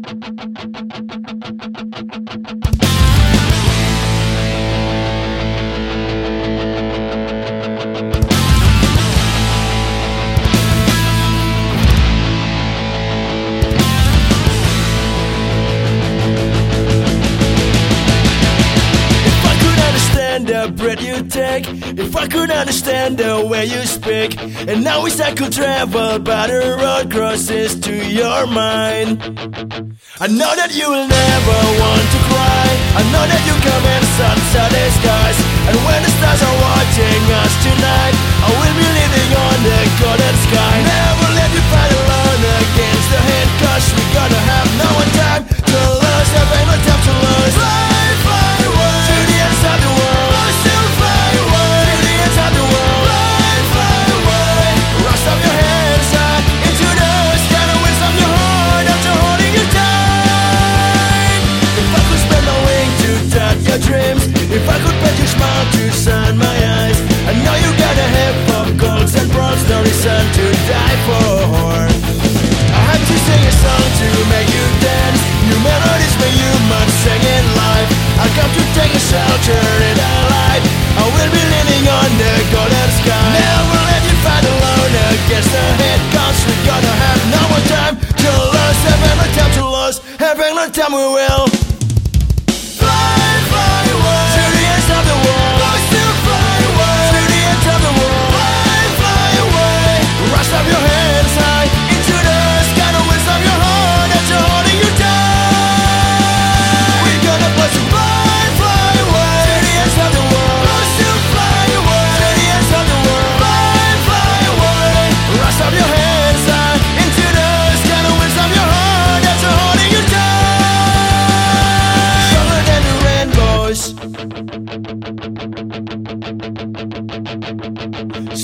If understand the breath you take, if I could understand the way you speak, and now wish I could travel, by the road crosses to your mind. I know that you will never want to cry. I know that you come in sunshine if I could bet your smile to sun my eyes, I know you got a head of golds and bronze, no reason to die for. I have to sing a song to make you dance. New melodies make you must sing in life. I come to take a shelter in the light. I will be leaning on the golden sky. Never let you fight alone against the head. Cause we gonna have no more time to lose. Having no time to lose. Having no time we will.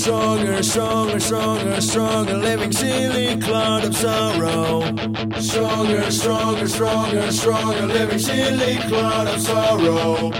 Stronger, stronger, stronger, stronger, living silly cloud of sorrow. Stronger, stronger, stronger, stronger, living silly cloud of sorrow.